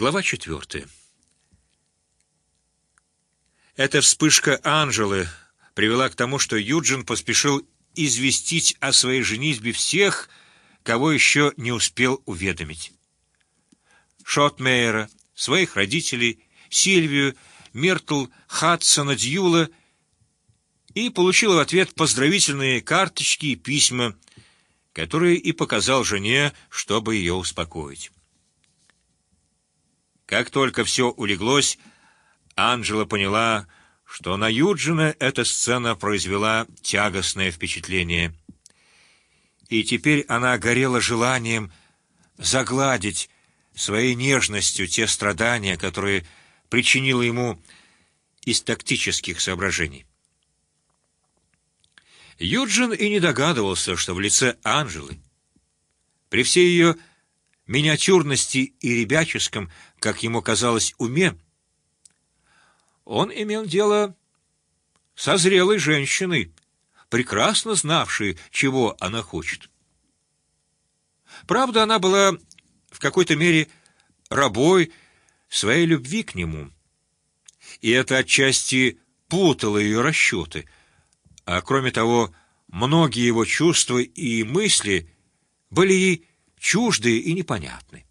Глава четвертая. Эта вспышка Анжелы привела к тому, что Юджин поспешил известить о своей женитьбе всех, кого еще не успел уведомить. Шотмейера, своих родителей, Сильвию, Мертл, Хадсона, Дьюла и получил в ответ поздравительные карточки и письма, которые и показал жене, чтобы ее успокоить. Как только все улеглось, Анжела поняла, что на Юджина эта сцена произвела тягостное впечатление, и теперь она горела желанием загладить своей нежностью те страдания, которые причинила ему из тактических соображений. Юджин и не догадывался, что в лице Анжелы, при всей ее миниатюрности и ребяческом, как ему казалось, уме, он имел дело со зрелой женщиной, прекрасно знавшей, чего она хочет. Правда, она была в какой-то мере рабой своей любви к нему, и это отчасти путало ее расчеты, а кроме того, многие его чувства и мысли были ей чужды и непонятны.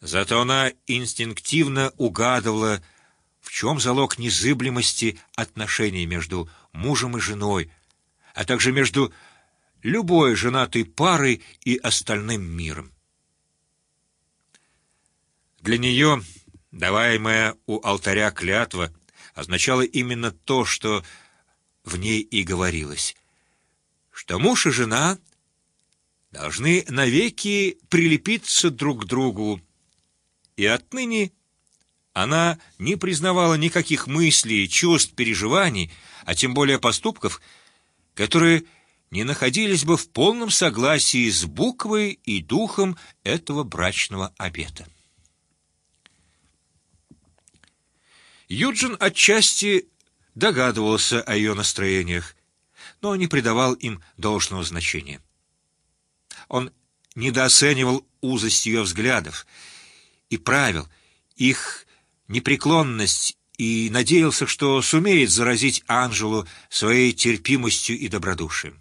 Зато она инстинктивно угадывала, в чем залог незыблемости отношений между мужем и женой, а также между любой женатой парой и остальным миром. Для нее даваемая у алтаря клятва означала именно то, что в ней и говорилось, что муж и жена должны навеки прилепиться друг к другу, и отныне она не признавала никаких мыслей, чувств, переживаний, а тем более поступков, которые не находились бы в полном согласии с буквой и духом этого брачного обета. Юджин отчасти догадывался о ее настроениях, но не придавал им должного значения. Он недооценивал узость ее взглядов и правил, их непреклонность и надеялся, что сумеет заразить Анжелу своей терпимостью и добродушием.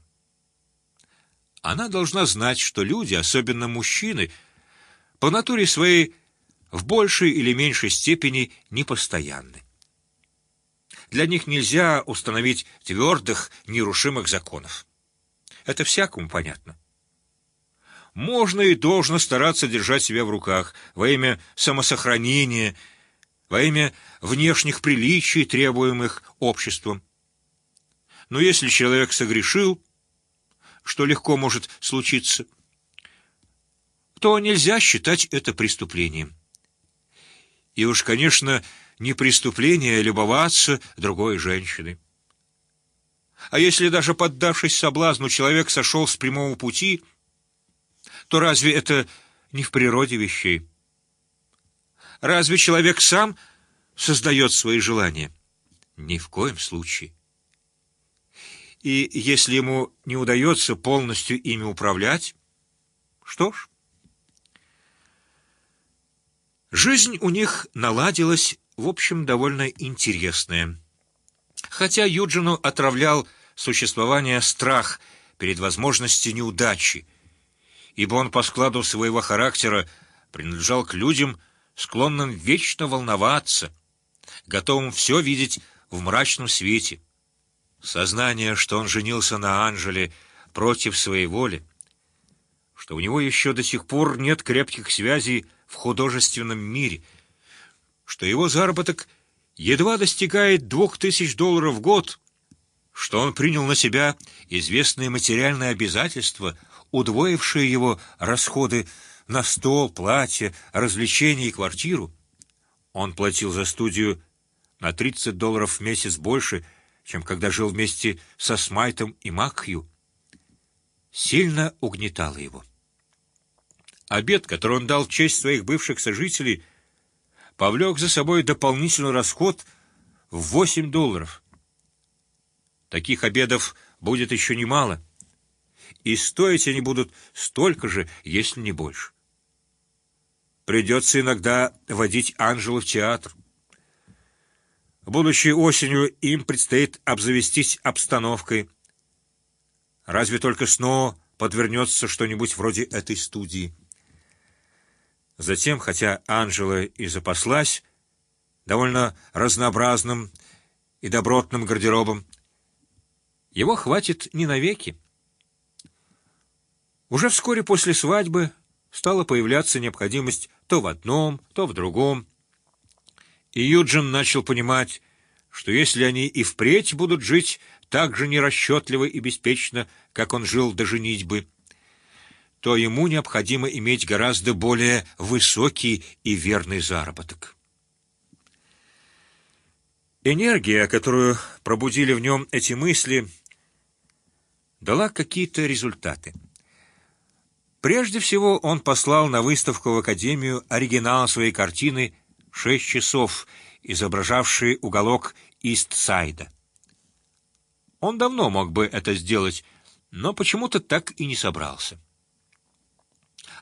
Она должна знать, что люди, особенно мужчины, по натуре своей в большей или меньшей степени непостоянны. Для них нельзя установить твердых, нерушимых законов. Это всякому понятно. Можно и должно стараться держать себя в руках во имя самосохранения, во имя внешних приличий, требуемых обществом. Но если человек согрешил, что легко может случиться, то нельзя считать это преступлением. И уж, конечно, не преступление любоваться другой женщиной. А если даже поддавшись соблазну человек сошел с прямого пути, то разве это не в природе вещей? Разве человек сам создает свои желания? Ни в коем случае. И если ему не удается полностью ими управлять, что ж? Жизнь у них наладилась, в общем, довольно интересная. Хотя Юджину отравлял существование страх перед возможностью неудачи, ибо он по складу своего характера принадлежал к людям, склонным вечно волноваться, готовым все видеть в мрачном свете. Сознание, что он женился на Анжеле против своей воли, что у него еще до сих пор нет крепких связей в художественном мире, что его заработок едва достигает двух тысяч долларов в год, что он принял на себя известные материальные обязательства, удвоившие его расходы на стол, платье, развлечения и квартиру. Он платил за студию на тридцать долларов в месяц больше, чем когда жил вместе со Смайтом и Макхью. Сильно угнетало его. Обед, который он дал в честь своих бывших сожителей, повлек за собой дополнительный расход в восемь долларов. Таких обедов будет еще немало, и стоить они будут столько же, если не больше. Придется иногда водить Анжелу в театр. Будущей осенью им предстоит обзавестись обстановкой. Разве только снова подвернется что-нибудь вроде этой студии. Затем, хотя Анжела и запаслась довольно разнообразным и добротным гардеробом, его хватит не навеки. Уже вскоре после свадьбы стала появляться необходимость то в одном, то в другом, и Юджин начал понимать, что если они и впредь будут жить так же нерасчетливо и беспечно, как он жил до женитьбы, то ему необходимо иметь гораздо более высокий и верный заработок. Энергия, которую пробудили в нем эти мысли, дала какие-то результаты. Прежде всего он послал на выставку в академию оригинал своей картины «Шесть часов», изображавший уголок Ист-Сайда. Он давно мог бы это сделать, но почему-то так и не собрался.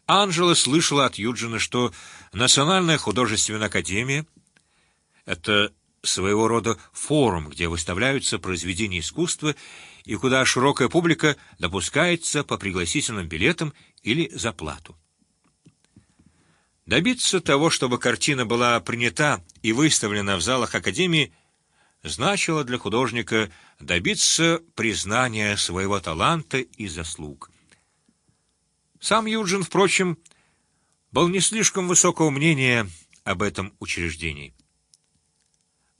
Анжела слышала от Юджина, что Национальная художественная академия — это своего рода форум, где выставляются произведения искусства и куда широкая публика допускается по пригласительным билетам или за плату. Добиться того, чтобы картина была принята и выставлена в залах Академии, значило для художника добиться признания своего таланта и заслуг. Сам Юджин, впрочем, был не слишком высокого мнения об этом учреждении.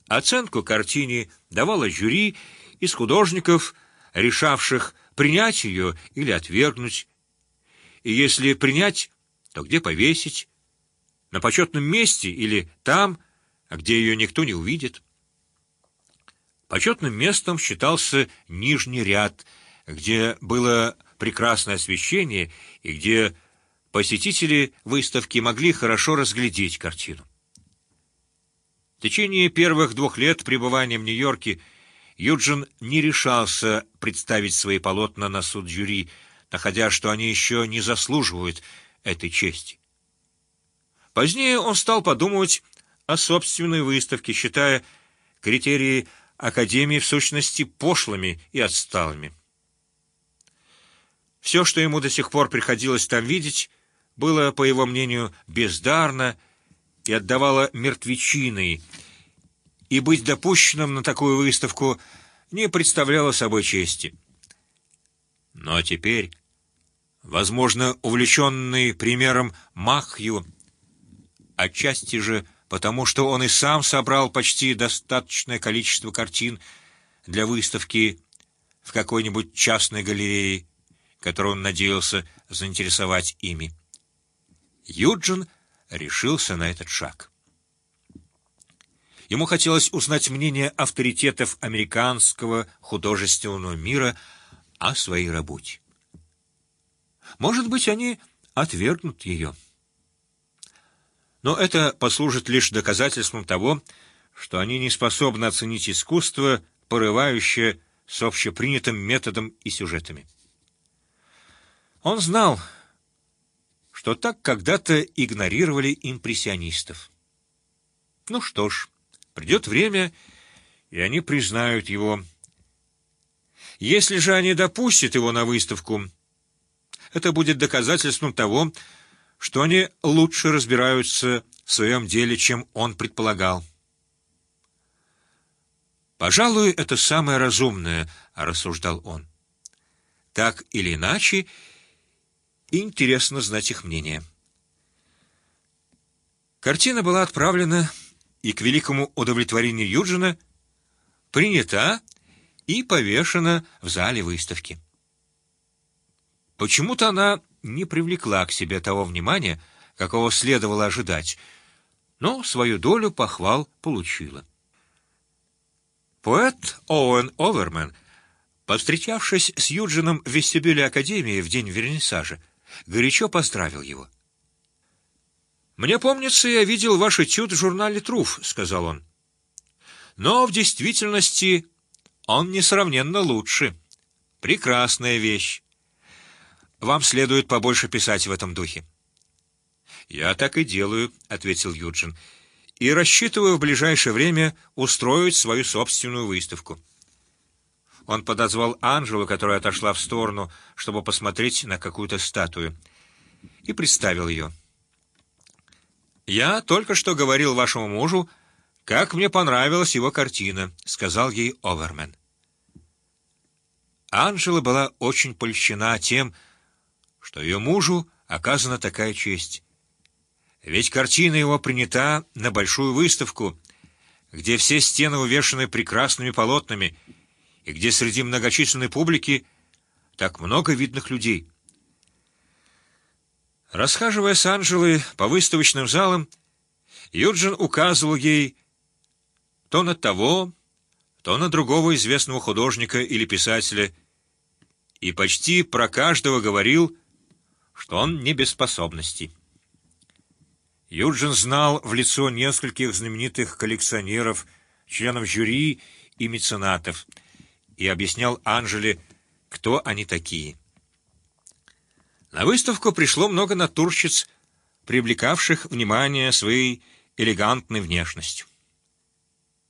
Оценку картине давало жюри из художников, решавших принять ее или отвергнуть. И если принять, то где повесить? На почетном месте или там, где ее никто не увидит? Почетным местом считался нижний ряд, где было прекрасное освещение и где посетители выставки могли хорошо разглядеть картину. В течение первых двух лет пребывания в Нью-Йорке Юджин не решался представить свои полотна на суд жюри, находя, что они еще не заслуживают этой чести. Позднее он стал подумывать о собственной выставке, считая критерии академии в сущности пошлыми и отсталыми. Все, что ему до сих пор приходилось там видеть, было, по его мнению, бездарно и отдавало мертвечиной, и быть допущенным на такую выставку не представляло собой чести. Но теперь, возможно, увлеченный примером Махью, отчасти же потому, что он и сам собрал почти достаточное количество картин для выставки в какой-нибудь частной галерее, которую он надеялся заинтересовать ими. Юджин решился на этот шаг. Ему хотелось узнать мнение авторитетов американского художественного мира о своей работе. Может быть, они отвергнут ее. Но это послужит лишь доказательством того, что они не способны оценить искусство, порывающее с общепринятым методом и сюжетами. Он знал, что так когда-то игнорировали импрессионистов. Ну что ж, придет время, и они признают его. Если же они допустят его на выставку, это будет доказательством того, что они лучше разбираются в своем деле, чем он предполагал. Пожалуй, это самое разумное, рассуждал он. Так или иначе, интересно знать их мнение. Картина была отправлена и к великому удовлетворению Юджина принята и повешена в зале выставки. Почему-то она не привлекла к себе того внимания, какого следовало ожидать, но свою долю похвал получила. Поэт Оуэн Овермен, повстречавшись с Юджином в вестибюле Академии в день вернисажа, горячо поздравил его. Мне помнится, я видел ваш этюд в журнале Труф, сказал он. Но в действительности он несравненно лучше. Прекрасная вещь. Вам следует побольше писать в этом духе. Я так и делаю, ответил Юджин, и рассчитываю в ближайшее время устроить свою собственную выставку. Он подозвал Анжелу, которая отошла в сторону, чтобы посмотреть на какую-то статую, и представил ее. Я только что говорил вашему мужу, как мне понравилась его картина, сказал ей Овермен. Анжела была очень польщена тем, что ее мужу оказана такая честь. Ведь картина его принята на большую выставку, где все стены увешаны прекрасными полотнами и где среди многочисленной публики так много видных людей. Расхаживая с Анжелой по выставочным залам, Юджин указывал ей то на того, то на другого известного художника или писателя, и почти про каждого говорил, что он не без способностей. Юджин знал в лицо нескольких знаменитых коллекционеров, членов жюри и меценатов, и объяснял Анжеле, кто они такие. На выставку пришло много натурщиц, привлекавших внимание своей элегантной внешностью.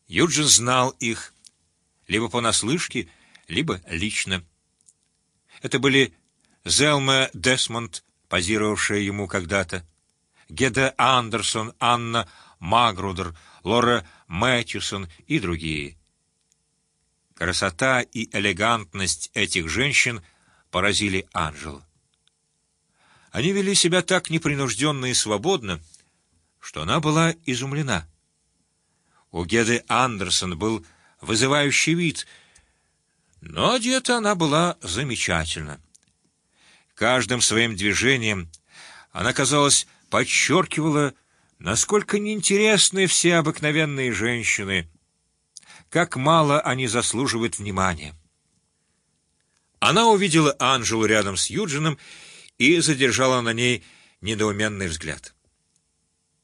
Юджин знал их либо понаслышке, либо лично. Это были Зелма Десмонд, позировавшая ему когда-то. Геда Андерсон, Анна Магрудер, Лора Мэтьюсон и другие. Красота и элегантность этих женщин поразили Анжелу. Они вели себя так непринужденно и свободно, что она была изумлена. У Геды Андерсон был вызывающий вид, но одета она была замечательно. Каждым своим движением она казалось подчеркивала, насколько неинтересны все обыкновенные женщины, как мало они заслуживают внимания. Она увидела Анжелу рядом с Юджином и задержала на ней недоуменный взгляд.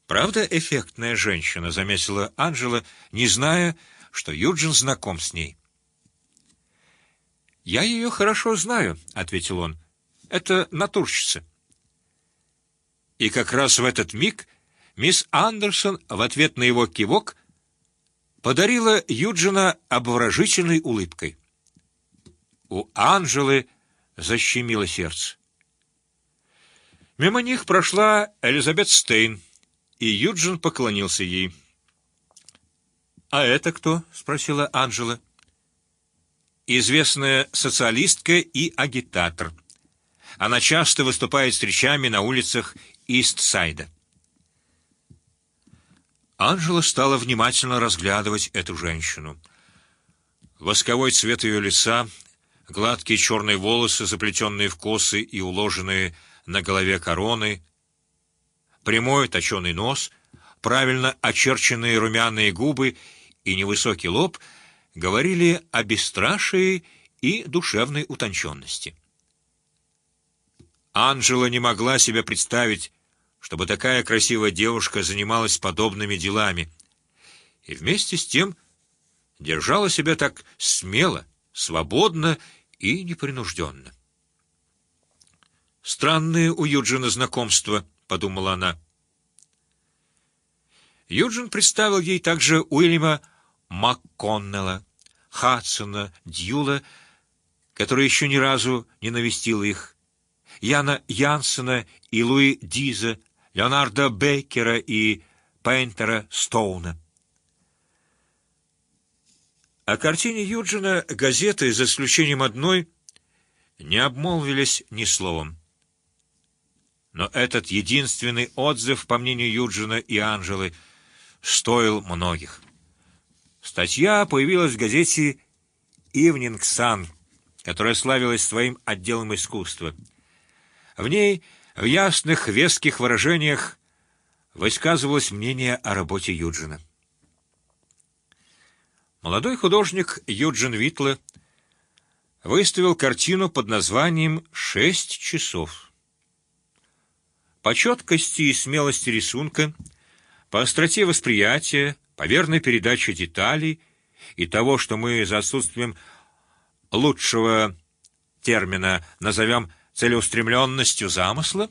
Правда, эффектная женщина, заметила Анжела, не зная, что Юджин знаком с ней. Я ее хорошо знаю, ответил он. Это натурщица. И как раз в этот миг мисс Андерсон в ответ на его кивок подарила Юджина обворожительной улыбкой. У Анжелы защемило сердце. Мимо них прошла Элизабет Стейн, и Юджин поклонился ей. А это кто? – спросила Анжела. Известная социалистка и агитатор. Она часто выступает с речами на улицах Ист-Сайда. Анжела стала внимательно разглядывать эту женщину. Восковой цвет ее лица, гладкие черные волосы, заплетенные в косы и уложенные на голове короны, прямой точеный нос, правильно очерченные румяные губы и невысокий лоб говорили о бесстрашии и душевной утонченности. Анжела не могла себе представить, чтобы такая красивая девушка занималась подобными делами, и вместе с тем держала себя так смело, свободно и непринужденно. Странные у Юджина знакомства, подумала она. Юджин представил ей также Уильяма МакКоннелла, Хадсона, Дьюла, который еще ни разу не навестил их, Яна Янсена и Луи Диза, Леонарда Бейкера и Пейнтера Стоуна. О картине Юджина газеты, за исключением одной, не обмолвились ни словом. Но этот единственный отзыв, по мнению Юджина и Анжелы, стоил многих. Статья появилась в газете Evening Sun, которая славилась своим отделом искусства. В ней в ясных, веских выражениях высказывалось мнение о работе Юджина. Молодой художник Юджин Витле выставил картину под названием «Шесть часов». По четкости и смелости рисунка, по остроте восприятия, по верной передаче деталей и того, что мы за отсутствием лучшего термина назовем целеустремленностью замысла,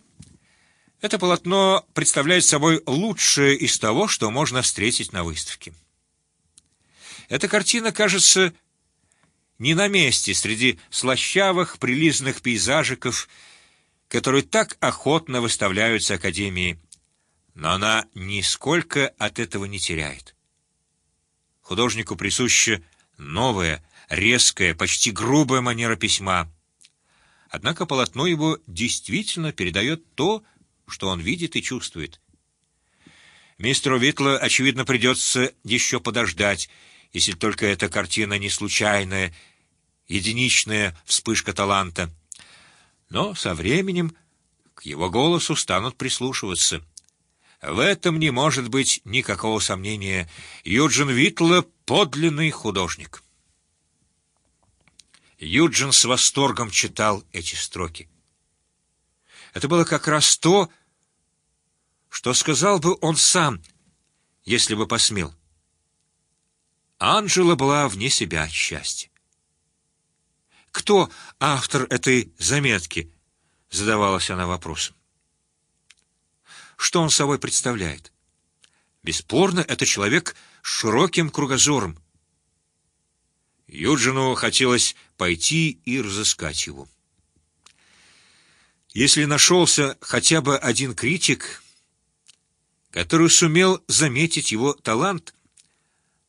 Это полотно представляет собой лучшее из того, что можно встретить на выставке. Эта картина кажется не на месте среди слащавых прилизанных пейзажиков, которые так охотно выставляются Академии, но она нисколько от этого не теряет. Художнику присуща новая, резкая, почти грубая манера письма. Однако полотно его действительно передает то, что он видит и чувствует. Мистеру Витлу очевидно придется еще подождать, если только эта картина не случайная, единичная вспышка таланта. Но со временем к его голосу станут прислушиваться. В этом не может быть никакого сомнения. Юджин Витла подлинный художник. Юджин с восторгом читал эти строки. Это было как раз то, что сказал бы он сам, если бы посмел. Анжела была вне себя от счастья. Кто автор этой заметки? Задавалась она вопросом. Что он собой представляет? Бесспорно, это человек с широким кругозором. Юджину хотелось пойти и разыскать его. Если нашелся хотя бы один критик, который сумел заметить его талант,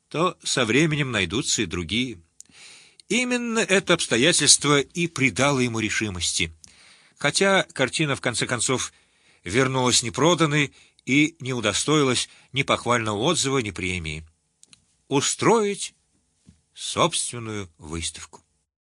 то со временем найдутся и другие. Именно это обстоятельство и придало ему решимости, хотя картина в конце концов вернулась непроданной и не удостоилась ни похвального отзыва, ни премии. Устроить собственную выставку.